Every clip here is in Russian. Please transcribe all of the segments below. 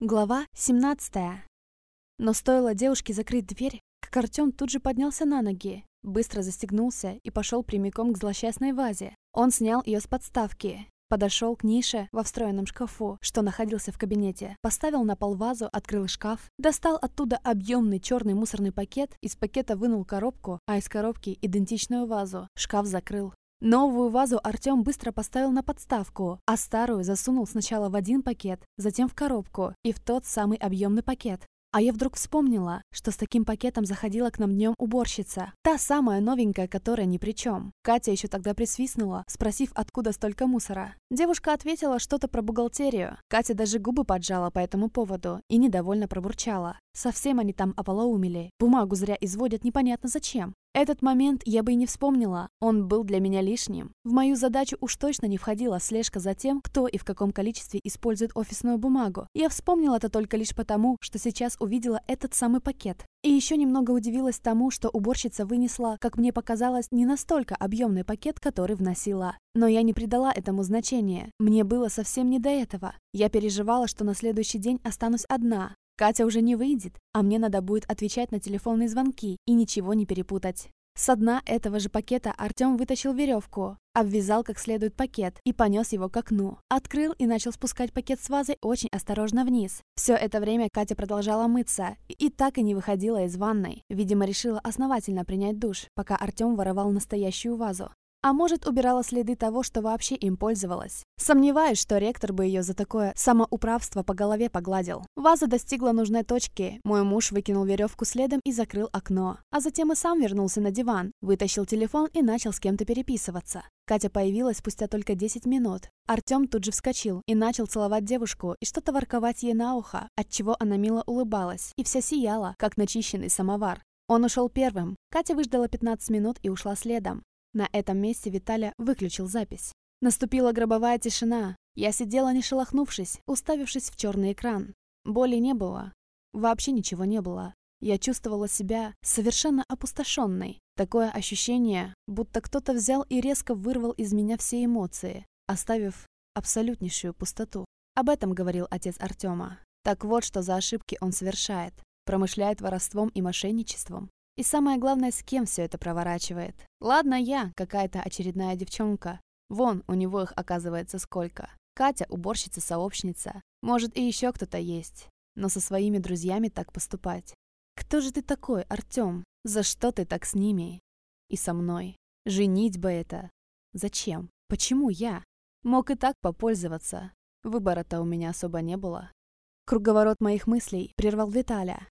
Глава 17. Но стоило девушке закрыть дверь, как Артем тут же поднялся на ноги, быстро застегнулся и пошел прямиком к злосчастной вазе. Он снял ее с подставки, подошел к нише во встроенном шкафу, что находился в кабинете, поставил на пол вазу, открыл шкаф, достал оттуда объемный черный мусорный пакет, из пакета вынул коробку, а из коробки идентичную вазу. Шкаф закрыл. Новую вазу Артем быстро поставил на подставку, а старую засунул сначала в один пакет, затем в коробку и в тот самый объемный пакет. А я вдруг вспомнила, что с таким пакетом заходила к нам днем уборщица. Та самая новенькая, которая ни при чем. Катя еще тогда присвистнула, спросив, откуда столько мусора. Девушка ответила что-то про бухгалтерию. Катя даже губы поджала по этому поводу и недовольно пробурчала. Совсем они там ополоумели. Бумагу зря изводят непонятно зачем. Этот момент я бы и не вспомнила, он был для меня лишним. В мою задачу уж точно не входила слежка за тем, кто и в каком количестве использует офисную бумагу. Я вспомнила это только лишь потому, что сейчас увидела этот самый пакет. И еще немного удивилась тому, что уборщица вынесла, как мне показалось, не настолько объемный пакет, который вносила. Но я не придала этому значения. Мне было совсем не до этого. Я переживала, что на следующий день останусь одна, Катя уже не выйдет, а мне надо будет отвечать на телефонные звонки и ничего не перепутать. С дна этого же пакета Артем вытащил веревку, обвязал как следует пакет и понес его к окну. Открыл и начал спускать пакет с вазой очень осторожно вниз. Все это время Катя продолжала мыться и так и не выходила из ванной. Видимо, решила основательно принять душ, пока Артем воровал настоящую вазу. А может, убирала следы того, что вообще им пользовалась. Сомневаюсь, что ректор бы ее за такое самоуправство по голове погладил. Ваза достигла нужной точки. Мой муж выкинул веревку следом и закрыл окно. А затем и сам вернулся на диван, вытащил телефон и начал с кем-то переписываться. Катя появилась спустя только 10 минут. Артем тут же вскочил и начал целовать девушку и что-то ворковать ей на ухо, отчего она мило улыбалась и вся сияла, как начищенный самовар. Он ушел первым. Катя выждала 15 минут и ушла следом. На этом месте Виталя выключил запись. Наступила гробовая тишина. Я сидела не шелохнувшись, уставившись в черный экран. Боли не было. Вообще ничего не было. Я чувствовала себя совершенно опустошенной. Такое ощущение, будто кто-то взял и резко вырвал из меня все эмоции, оставив абсолютнейшую пустоту. Об этом говорил отец Артема. Так вот, что за ошибки он совершает. Промышляет воровством и мошенничеством. И самое главное, с кем все это проворачивает. Ладно я, какая-то очередная девчонка. Вон, у него их оказывается сколько. Катя – уборщица-сообщница. Может, и еще кто-то есть. Но со своими друзьями так поступать. Кто же ты такой, Артем? За что ты так с ними? И со мной? Женить бы это. Зачем? Почему я? Мог и так попользоваться. Выбора-то у меня особо не было. Круговорот моих мыслей прервал Виталя.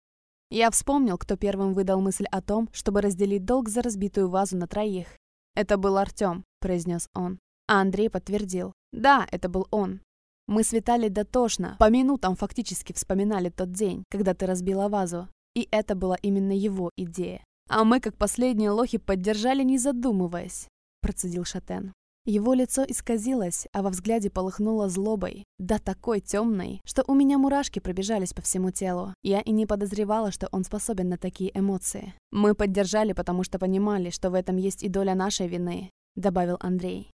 Я вспомнил, кто первым выдал мысль о том, чтобы разделить долг за разбитую вазу на троих. «Это был Артем», — произнес он. А Андрей подтвердил. «Да, это был он». Мы с Виталий дотошно, по минутам фактически вспоминали тот день, когда ты разбила вазу. И это была именно его идея. А мы, как последние лохи, поддержали, не задумываясь, процедил Шатен. Его лицо исказилось, а во взгляде полыхнуло злобой, да такой темной, что у меня мурашки пробежались по всему телу. Я и не подозревала, что он способен на такие эмоции. «Мы поддержали, потому что понимали, что в этом есть и доля нашей вины», — добавил Андрей.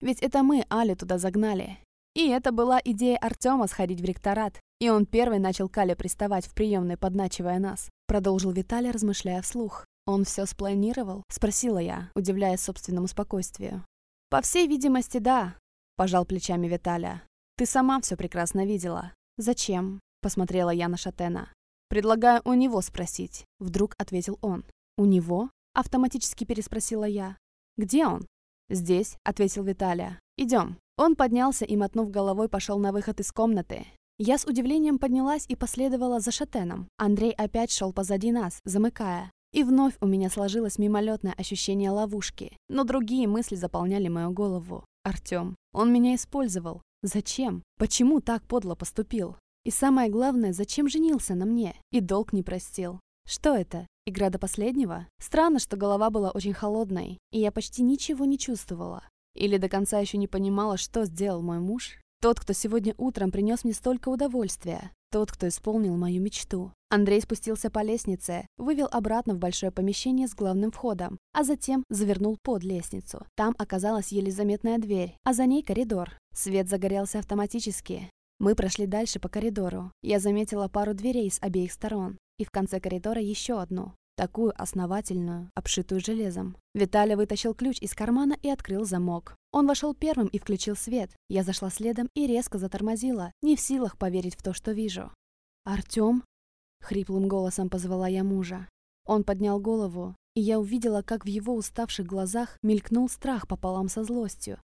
«Ведь это мы Али туда загнали. И это была идея Артема сходить в ректорат, и он первый начал Кале приставать в приемной, подначивая нас», — продолжил Виталий, размышляя вслух. «Он все спланировал?» — спросила я, удивляясь собственному спокойствию. «По всей видимости, да», — пожал плечами Виталя. «Ты сама все прекрасно видела». «Зачем?» — посмотрела я на Шатена. «Предлагаю у него спросить», — вдруг ответил он. «У него?» — автоматически переспросила я. «Где он?» «Здесь», — ответил Виталя. «Идем». Он поднялся и, мотнув головой, пошел на выход из комнаты. Я с удивлением поднялась и последовала за Шатеном. Андрей опять шел позади нас, замыкая. И вновь у меня сложилось мимолетное ощущение ловушки. Но другие мысли заполняли мою голову. Артем. Он меня использовал. Зачем? Почему так подло поступил? И самое главное, зачем женился на мне? И долг не простил. Что это? Игра до последнего? Странно, что голова была очень холодной, и я почти ничего не чувствовала. Или до конца еще не понимала, что сделал мой муж? Тот, кто сегодня утром принес мне столько удовольствия. Тот, кто исполнил мою мечту. Андрей спустился по лестнице, вывел обратно в большое помещение с главным входом, а затем завернул под лестницу. Там оказалась еле заметная дверь, а за ней коридор. Свет загорелся автоматически. Мы прошли дальше по коридору. Я заметила пару дверей с обеих сторон. И в конце коридора еще одну. Такую основательную, обшитую железом. Виталий вытащил ключ из кармана и открыл замок. Он вошел первым и включил свет. Я зашла следом и резко затормозила, не в силах поверить в то, что вижу. «Артём?» — хриплым голосом позвала я мужа. Он поднял голову, и я увидела, как в его уставших глазах мелькнул страх пополам со злостью.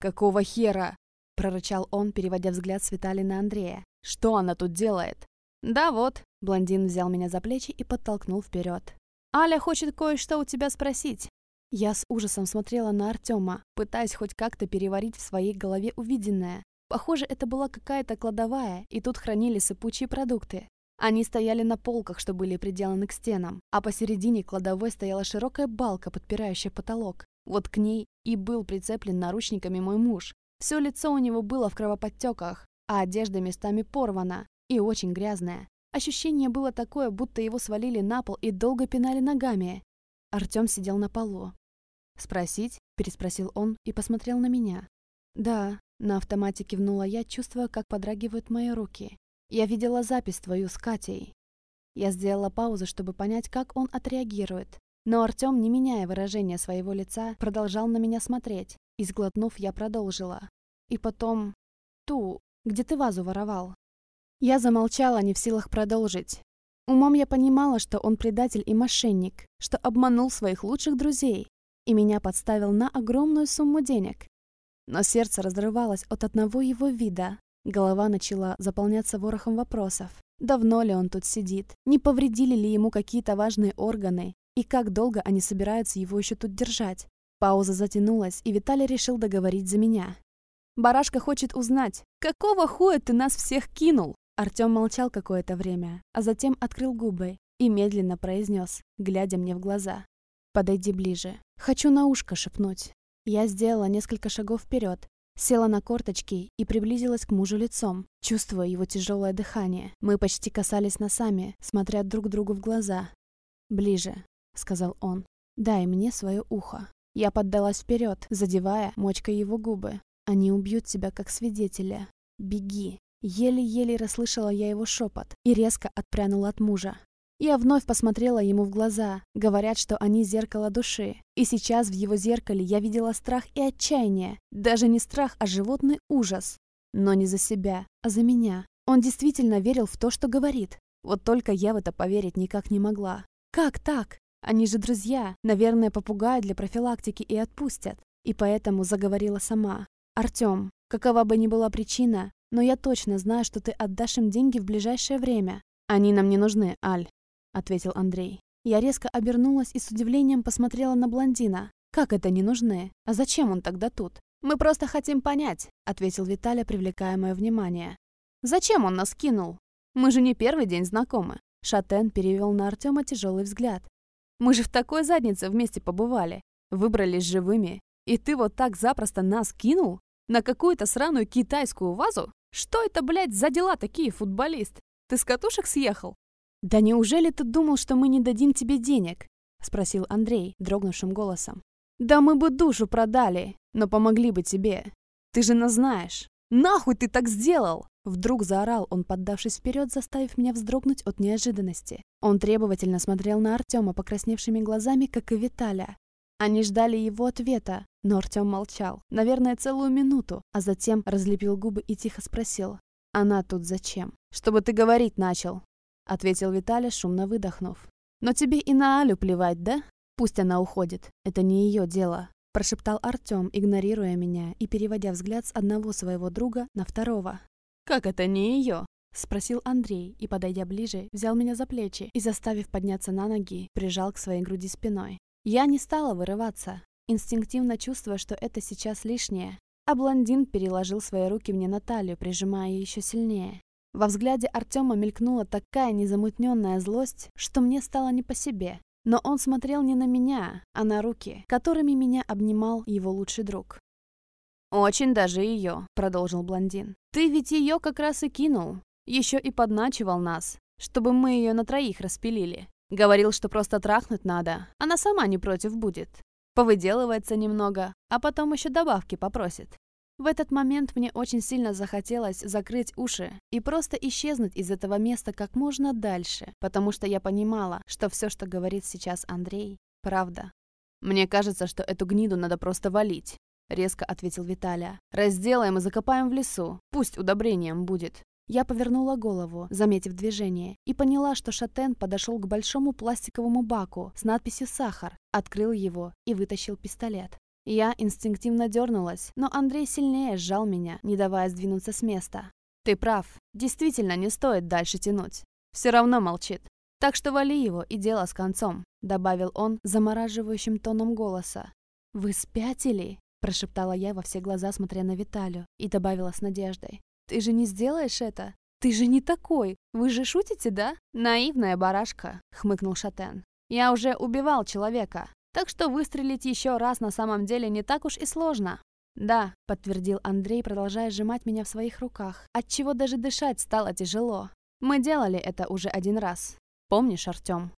«Какого хера?» — прорычал он, переводя взгляд с Виталия на Андрея. «Что она тут делает?» «Да вот», — блондин взял меня за плечи и подтолкнул вперед. «Аля хочет кое-что у тебя спросить». Я с ужасом смотрела на Артема, пытаясь хоть как-то переварить в своей голове увиденное. Похоже, это была какая-то кладовая, и тут хранили сыпучие продукты. Они стояли на полках, что были приделаны к стенам, а посередине кладовой стояла широкая балка, подпирающая потолок. Вот к ней и был прицеплен наручниками мой муж. Все лицо у него было в кровоподтеках, а одежда местами порвана, и очень грязная. Ощущение было такое, будто его свалили на пол и долго пинали ногами. Артём сидел на полу. «Спросить?» – переспросил он и посмотрел на меня. «Да», – на автомате кивнула я, чувствуя, как подрагивают мои руки. «Я видела запись твою с Катей». Я сделала паузу, чтобы понять, как он отреагирует. Но Артём, не меняя выражения своего лица, продолжал на меня смотреть. И сглотнув, я продолжила. «И потом... Ту, где ты вазу воровал?» Я замолчала, не в силах продолжить. Умом я понимала, что он предатель и мошенник, что обманул своих лучших друзей и меня подставил на огромную сумму денег. Но сердце разрывалось от одного его вида. Голова начала заполняться ворохом вопросов. Давно ли он тут сидит? Не повредили ли ему какие-то важные органы? И как долго они собираются его еще тут держать? Пауза затянулась, и Виталий решил договорить за меня. «Барашка хочет узнать, какого хуя ты нас всех кинул?» Артём молчал какое-то время, а затем открыл губы и медленно произнес, глядя мне в глаза. «Подойди ближе. Хочу на ушко шепнуть». Я сделала несколько шагов вперед, села на корточки и приблизилась к мужу лицом, чувствуя его тяжелое дыхание. Мы почти касались носами, смотря друг другу в глаза. «Ближе», — сказал он. «Дай мне свое ухо». Я поддалась вперед, задевая мочкой его губы. «Они убьют тебя как свидетеля. Беги». Еле-еле расслышала я его шепот и резко отпрянула от мужа. Я вновь посмотрела ему в глаза. Говорят, что они зеркало души. И сейчас в его зеркале я видела страх и отчаяние. Даже не страх, а животный ужас. Но не за себя, а за меня. Он действительно верил в то, что говорит. Вот только я в это поверить никак не могла. Как так? Они же друзья. Наверное, попугают для профилактики и отпустят. И поэтому заговорила сама. «Артём, какова бы ни была причина, но я точно знаю, что ты отдашь им деньги в ближайшее время. Они нам не нужны, Аль», — ответил Андрей. Я резко обернулась и с удивлением посмотрела на блондина. «Как это не нужны? А зачем он тогда тут?» «Мы просто хотим понять», — ответил Виталий, привлекая мое внимание. «Зачем он нас кинул? Мы же не первый день знакомы». Шатен перевел на Артема тяжелый взгляд. «Мы же в такой заднице вместе побывали. Выбрались живыми. И ты вот так запросто нас кинул? На какую-то сраную китайскую вазу? Что это, блядь, за дела такие, футболист? Ты с катушек съехал? Да неужели ты думал, что мы не дадим тебе денег? Спросил Андрей дрогнувшим голосом. Да мы бы душу продали, но помогли бы тебе. Ты же нас знаешь. Нахуй ты так сделал? Вдруг заорал он, поддавшись вперед, заставив меня вздрогнуть от неожиданности. Он требовательно смотрел на Артема покрасневшими глазами, как и Виталя. Они ждали его ответа, но Артем молчал, наверное, целую минуту, а затем разлепил губы и тихо спросил. «Она тут зачем?» «Чтобы ты говорить начал», — ответил Виталий, шумно выдохнув. «Но тебе и на Алю плевать, да? Пусть она уходит, это не ее дело», — прошептал Артем, игнорируя меня и переводя взгляд с одного своего друга на второго. «Как это не ее?» — спросил Андрей и, подойдя ближе, взял меня за плечи и, заставив подняться на ноги, прижал к своей груди спиной. Я не стала вырываться, инстинктивно чувствуя, что это сейчас лишнее, а блондин переложил свои руки мне на талию, прижимая еще сильнее. Во взгляде Артема мелькнула такая незамутненная злость, что мне стало не по себе. Но он смотрел не на меня, а на руки, которыми меня обнимал его лучший друг. «Очень даже ее», — продолжил блондин. «Ты ведь ее как раз и кинул. Еще и подначивал нас, чтобы мы ее на троих распилили. Говорил, что просто трахнуть надо, она сама не против будет. Повыделывается немного, а потом еще добавки попросит. В этот момент мне очень сильно захотелось закрыть уши и просто исчезнуть из этого места как можно дальше, потому что я понимала, что все, что говорит сейчас Андрей, правда. «Мне кажется, что эту гниду надо просто валить», — резко ответил Виталия. «Разделаем и закопаем в лесу. Пусть удобрением будет». Я повернула голову, заметив движение, и поняла, что Шатен подошел к большому пластиковому баку с надписью «Сахар», открыл его и вытащил пистолет. Я инстинктивно дернулась, но Андрей сильнее сжал меня, не давая сдвинуться с места. «Ты прав. Действительно, не стоит дальше тянуть. Все равно молчит. Так что вали его, и дело с концом», — добавил он замораживающим тоном голоса. «Вы спятили?» — прошептала я во все глаза, смотря на Виталю, и добавила с надеждой. «Ты же не сделаешь это? Ты же не такой! Вы же шутите, да?» «Наивная барашка», — хмыкнул Шатен. «Я уже убивал человека. Так что выстрелить еще раз на самом деле не так уж и сложно. «Да», — подтвердил Андрей, продолжая сжимать меня в своих руках, отчего даже дышать стало тяжело. «Мы делали это уже один раз. Помнишь, Артем?»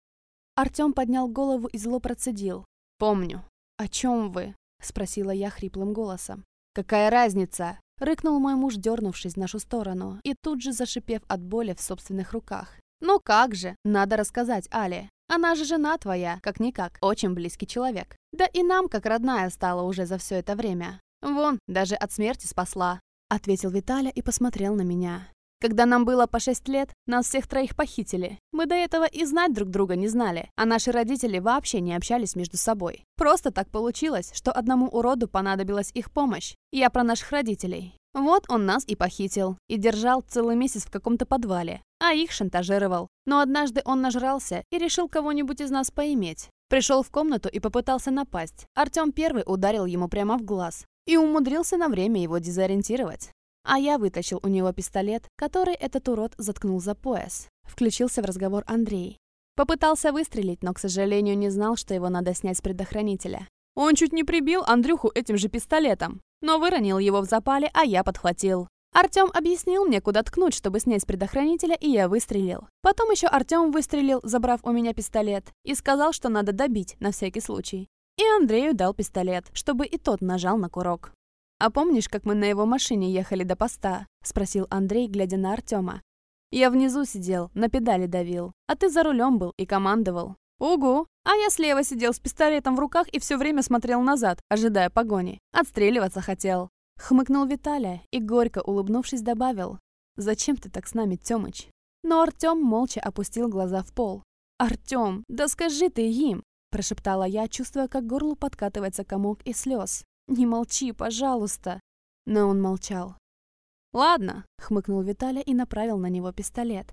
Артем поднял голову и зло процедил. «Помню». «О чем вы?» — спросила я хриплым голосом. «Какая разница?» — рыкнул мой муж, дернувшись в нашу сторону и тут же зашипев от боли в собственных руках. «Ну как же, надо рассказать Але. Она же жена твоя, как-никак, очень близкий человек. Да и нам, как родная, стала уже за все это время. Вон, даже от смерти спасла», — ответил Виталя и посмотрел на меня. Когда нам было по шесть лет, нас всех троих похитили. Мы до этого и знать друг друга не знали, а наши родители вообще не общались между собой. Просто так получилось, что одному уроду понадобилась их помощь. Я про наших родителей. Вот он нас и похитил, и держал целый месяц в каком-то подвале, а их шантажировал. Но однажды он нажрался и решил кого-нибудь из нас поиметь. Пришел в комнату и попытался напасть. Артем первый ударил ему прямо в глаз и умудрился на время его дезориентировать. А я вытащил у него пистолет, который этот урод заткнул за пояс. Включился в разговор Андрей. Попытался выстрелить, но, к сожалению, не знал, что его надо снять с предохранителя. Он чуть не прибил Андрюху этим же пистолетом, но выронил его в запале, а я подхватил. Артем объяснил мне, куда ткнуть, чтобы снять с предохранителя, и я выстрелил. Потом еще Артем выстрелил, забрав у меня пистолет, и сказал, что надо добить, на всякий случай. И Андрею дал пистолет, чтобы и тот нажал на курок. «А помнишь, как мы на его машине ехали до поста?» — спросил Андрей, глядя на Артема. «Я внизу сидел, на педали давил, а ты за рулем был и командовал. «Угу!» А я слева сидел с пистолетом в руках и все время смотрел назад, ожидая погони. Отстреливаться хотел. Хмыкнул Виталя и, горько улыбнувшись, добавил. «Зачем ты так с нами, Тёмыч?» Но Артём молча опустил глаза в пол. «Артём, да скажи ты им!» Прошептала я, чувствуя, как горлу подкатывается комок из слез. «Не молчи, пожалуйста!» Но он молчал. «Ладно», — хмыкнул Виталя и направил на него пистолет.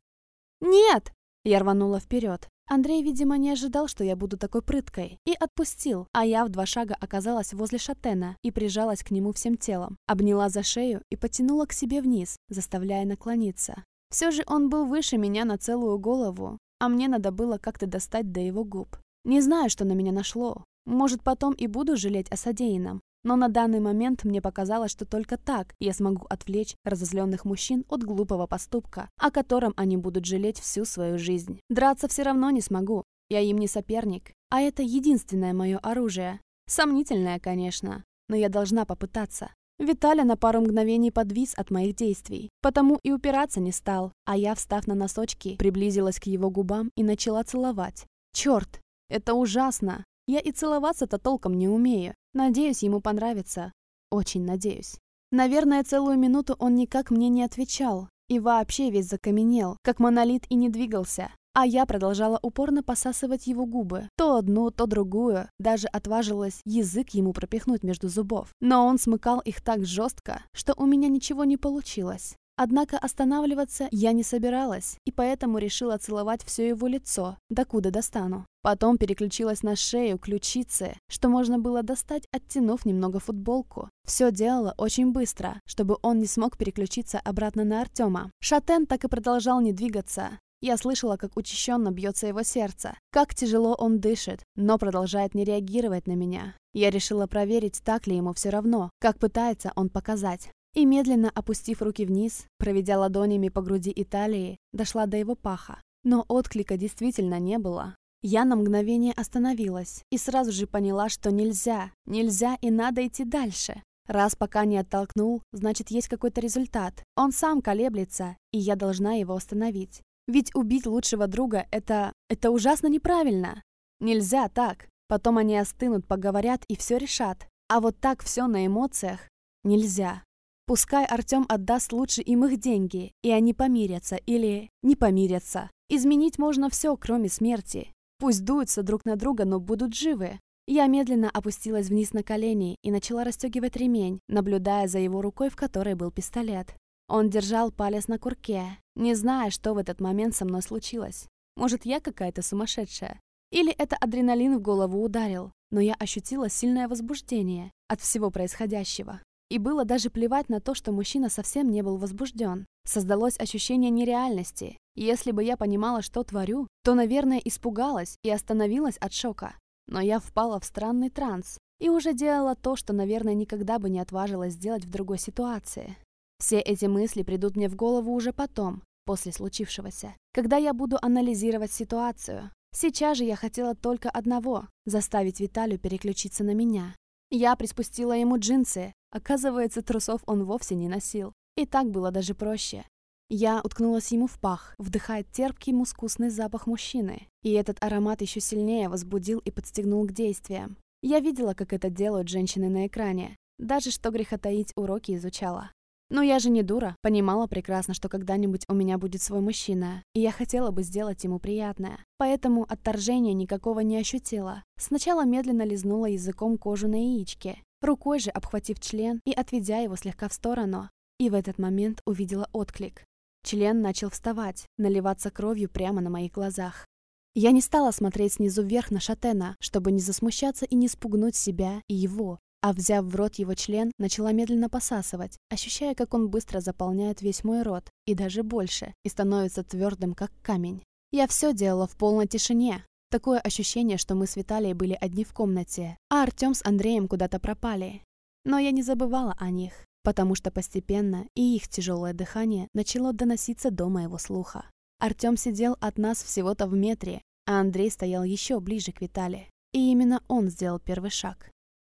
«Нет!» Я рванула вперед. Андрей, видимо, не ожидал, что я буду такой прыткой, и отпустил, а я в два шага оказалась возле шатена и прижалась к нему всем телом, обняла за шею и потянула к себе вниз, заставляя наклониться. Все же он был выше меня на целую голову, а мне надо было как-то достать до его губ. Не знаю, что на меня нашло. Может, потом и буду жалеть о содеянном, но на данный момент мне показалось, что только так я смогу отвлечь разозленных мужчин от глупого поступка, о котором они будут жалеть всю свою жизнь. Драться все равно не смогу, я им не соперник, а это единственное мое оружие. Сомнительное, конечно, но я должна попытаться. Виталя на пару мгновений подвис от моих действий, потому и упираться не стал, а я, встав на носочки, приблизилась к его губам и начала целовать. Черт, это ужасно! Я и целоваться-то толком не умею. Надеюсь, ему понравится. Очень надеюсь. Наверное, целую минуту он никак мне не отвечал. И вообще весь закаменел, как монолит и не двигался. А я продолжала упорно посасывать его губы. То одну, то другую. Даже отважилась язык ему пропихнуть между зубов. Но он смыкал их так жестко, что у меня ничего не получилось. Однако останавливаться я не собиралась, и поэтому решила целовать все его лицо, докуда достану. Потом переключилась на шею, ключицы, что можно было достать, оттянув немного футболку. Все делала очень быстро, чтобы он не смог переключиться обратно на Артема. Шатен так и продолжал не двигаться. Я слышала, как учащенно бьется его сердце, как тяжело он дышит, но продолжает не реагировать на меня. Я решила проверить, так ли ему все равно, как пытается он показать и, медленно опустив руки вниз, проведя ладонями по груди и талии, дошла до его паха. Но отклика действительно не было. Я на мгновение остановилась и сразу же поняла, что нельзя, нельзя и надо идти дальше. Раз пока не оттолкнул, значит, есть какой-то результат. Он сам колеблется, и я должна его остановить. Ведь убить лучшего друга — это... это ужасно неправильно. Нельзя так. Потом они остынут, поговорят и все решат. А вот так все на эмоциях нельзя. Пускай Артем отдаст лучше им их деньги, и они помирятся или не помирятся. Изменить можно все, кроме смерти. Пусть дуются друг на друга, но будут живы. Я медленно опустилась вниз на колени и начала расстегивать ремень, наблюдая за его рукой, в которой был пистолет. Он держал палец на курке, не зная, что в этот момент со мной случилось. Может, я какая-то сумасшедшая? Или это адреналин в голову ударил, но я ощутила сильное возбуждение от всего происходящего. И было даже плевать на то, что мужчина совсем не был возбужден. Создалось ощущение нереальности. Если бы я понимала, что творю, то, наверное, испугалась и остановилась от шока. Но я впала в странный транс и уже делала то, что, наверное, никогда бы не отважилась сделать в другой ситуации. Все эти мысли придут мне в голову уже потом, после случившегося, когда я буду анализировать ситуацию. Сейчас же я хотела только одного – заставить Виталию переключиться на меня. Я приспустила ему джинсы, оказывается, трусов он вовсе не носил. И так было даже проще. Я уткнулась ему в пах, вдыхая терпкий мускусный запах мужчины. И этот аромат еще сильнее возбудил и подстегнул к действиям. Я видела, как это делают женщины на экране. Даже, что греха таить, уроки изучала. Но я же не дура, понимала прекрасно, что когда-нибудь у меня будет свой мужчина, и я хотела бы сделать ему приятное. Поэтому отторжения никакого не ощутила. Сначала медленно лизнула языком кожу на яичке, рукой же обхватив член и отведя его слегка в сторону. И в этот момент увидела отклик. Член начал вставать, наливаться кровью прямо на моих глазах. Я не стала смотреть снизу вверх на Шатена, чтобы не засмущаться и не спугнуть себя и его, а взяв в рот его член, начала медленно посасывать, ощущая, как он быстро заполняет весь мой рот, и даже больше, и становится твердым, как камень. Я все делала в полной тишине. Такое ощущение, что мы с Виталией были одни в комнате, а Артем с Андреем куда-то пропали. Но я не забывала о них потому что постепенно и их тяжелое дыхание начало доноситься до моего слуха. Артем сидел от нас всего-то в метре, а Андрей стоял еще ближе к Витале. И именно он сделал первый шаг.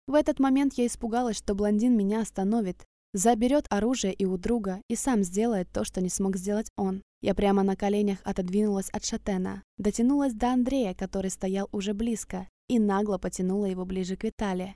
В этот момент я испугалась, что блондин меня остановит, заберет оружие и у друга, и сам сделает то, что не смог сделать он. Я прямо на коленях отодвинулась от шатена, дотянулась до Андрея, который стоял уже близко, и нагло потянула его ближе к Витале.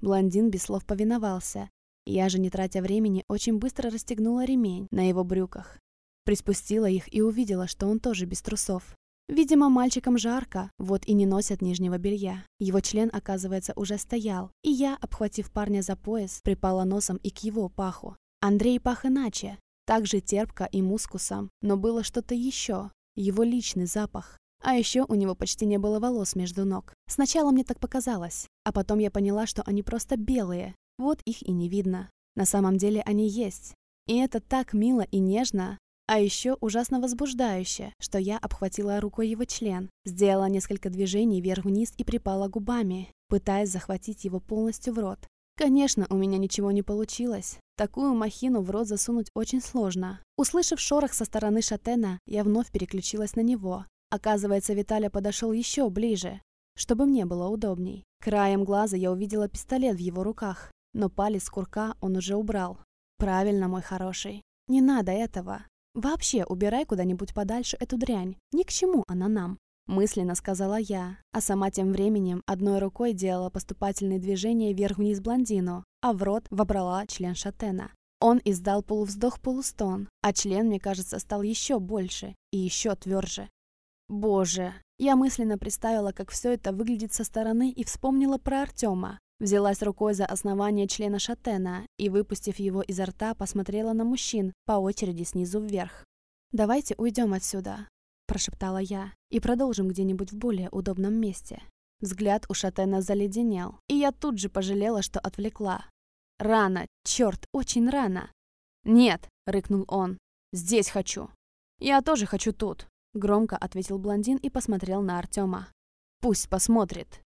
Блондин без слов повиновался, я же, не тратя времени, очень быстро расстегнула ремень на его брюках. Приспустила их и увидела, что он тоже без трусов. Видимо, мальчикам жарко, вот и не носят нижнего белья. Его член, оказывается, уже стоял, и я, обхватив парня за пояс, припала носом и к его паху. Андрей пах иначе, также терпко и мускусом, но было что-то еще, его личный запах. А еще у него почти не было волос между ног. Сначала мне так показалось, а потом я поняла, что они просто белые, вот их и не видно. На самом деле они есть. И это так мило и нежно, а еще ужасно возбуждающе, что я обхватила рукой его член, сделала несколько движений вверх-вниз и припала губами, пытаясь захватить его полностью в рот. Конечно, у меня ничего не получилось. Такую махину в рот засунуть очень сложно. Услышав шорох со стороны шатена, я вновь переключилась на него. Оказывается, Виталя подошел еще ближе, чтобы мне было удобней. Краем глаза я увидела пистолет в его руках. Но палец курка он уже убрал. Правильно, мой хороший. Не надо этого. Вообще, убирай куда-нибудь подальше эту дрянь. Ни к чему она нам. Мысленно сказала я, а сама тем временем одной рукой делала поступательные движения вверх-вниз блондину, а в рот вобрала член шатена. Он издал полувздох-полустон, а член, мне кажется, стал еще больше и еще тверже. Боже, я мысленно представила, как все это выглядит со стороны и вспомнила про Артема. Взялась рукой за основание члена шатена и, выпустив его изо рта, посмотрела на мужчин по очереди снизу вверх. «Давайте уйдем отсюда», – прошептала я, – «и продолжим где-нибудь в более удобном месте». Взгляд у шатена заледенел, и я тут же пожалела, что отвлекла. «Рано, черт, очень рано!» «Нет!» – рыкнул он. «Здесь хочу!» «Я тоже хочу тут!» – громко ответил блондин и посмотрел на Артема. «Пусть посмотрит!»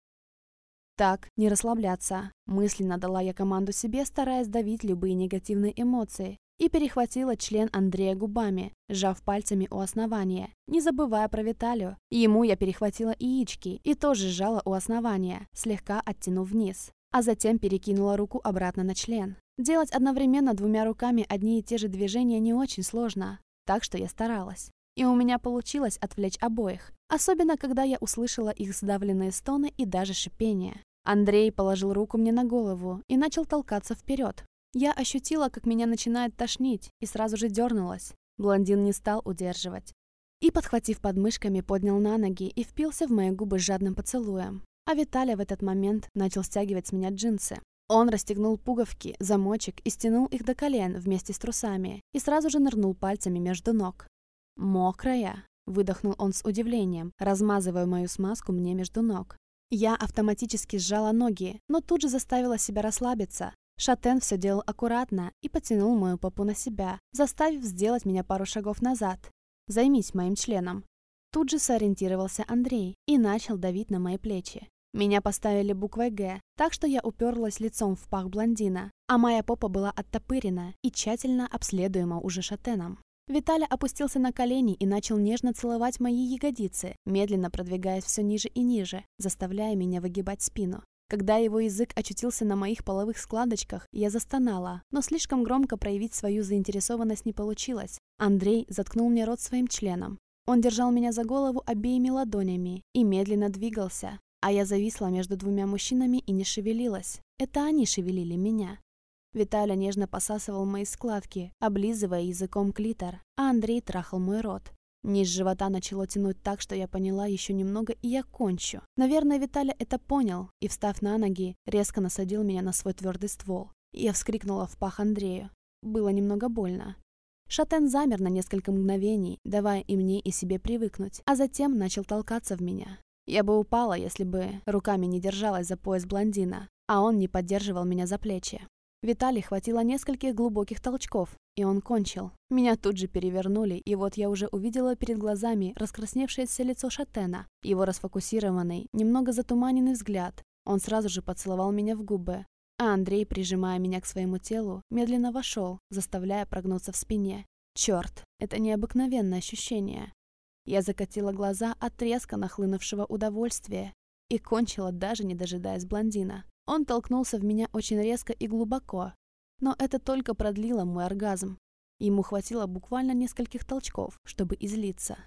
Так, не расслабляться. Мысленно дала я команду себе, стараясь давить любые негативные эмоции. И перехватила член Андрея губами, сжав пальцами у основания, не забывая про Виталию. Ему я перехватила яички и тоже сжала у основания, слегка оттянув вниз. а затем перекинула руку обратно на член. Делать одновременно двумя руками одни и те же движения не очень сложно, так что я старалась. И у меня получилось отвлечь обоих, особенно когда я услышала их сдавленные стоны и даже шипение. Андрей положил руку мне на голову и начал толкаться вперед. Я ощутила, как меня начинает тошнить, и сразу же дернулась. Блондин не стал удерживать. И, подхватив подмышками, поднял на ноги и впился в мои губы жадным поцелуем. А Виталя в этот момент начал стягивать с меня джинсы. Он расстегнул пуговки, замочек и стянул их до колен вместе с трусами и сразу же нырнул пальцами между ног. «Мокрая?» — выдохнул он с удивлением, размазывая мою смазку мне между ног. Я автоматически сжала ноги, но тут же заставила себя расслабиться. Шатен все делал аккуратно и потянул мою попу на себя, заставив сделать меня пару шагов назад. «Займись моим членом». Тут же сориентировался Андрей и начал давить на мои плечи. Меня поставили буквой «Г», так что я уперлась лицом в пах блондина, а моя попа была оттопырена и тщательно обследуема уже шатеном. Виталя опустился на колени и начал нежно целовать мои ягодицы, медленно продвигаясь все ниже и ниже, заставляя меня выгибать спину. Когда его язык очутился на моих половых складочках, я застонала, но слишком громко проявить свою заинтересованность не получилось. Андрей заткнул мне рот своим членом. Он держал меня за голову обеими ладонями и медленно двигался, а я зависла между двумя мужчинами и не шевелилась. Это они шевелили меня. Виталя нежно посасывал мои складки, облизывая языком клитор, а Андрей трахал мой рот. Низ живота начало тянуть так, что я поняла еще немного, и я кончу. Наверное, Виталя это понял, и, встав на ноги, резко насадил меня на свой твердый ствол. Я вскрикнула в пах Андрею. Было немного больно. Шатен замер на несколько мгновений, давая и мне, и себе привыкнуть, а затем начал толкаться в меня. Я бы упала, если бы руками не держалась за пояс блондина, а он не поддерживал меня за плечи. Виталий хватило нескольких глубоких толчков, и он кончил. Меня тут же перевернули, и вот я уже увидела перед глазами раскрасневшееся лицо Шатена, его расфокусированный, немного затуманенный взгляд. Он сразу же поцеловал меня в губы, а Андрей, прижимая меня к своему телу, медленно вошел, заставляя прогнуться в спине. Черт, это необыкновенное ощущение. Я закатила глаза от резко нахлынувшего удовольствия и кончила, даже не дожидаясь блондина. Он толкнулся в меня очень резко и глубоко, но это только продлило мой оргазм. Ему хватило буквально нескольких толчков, чтобы излиться.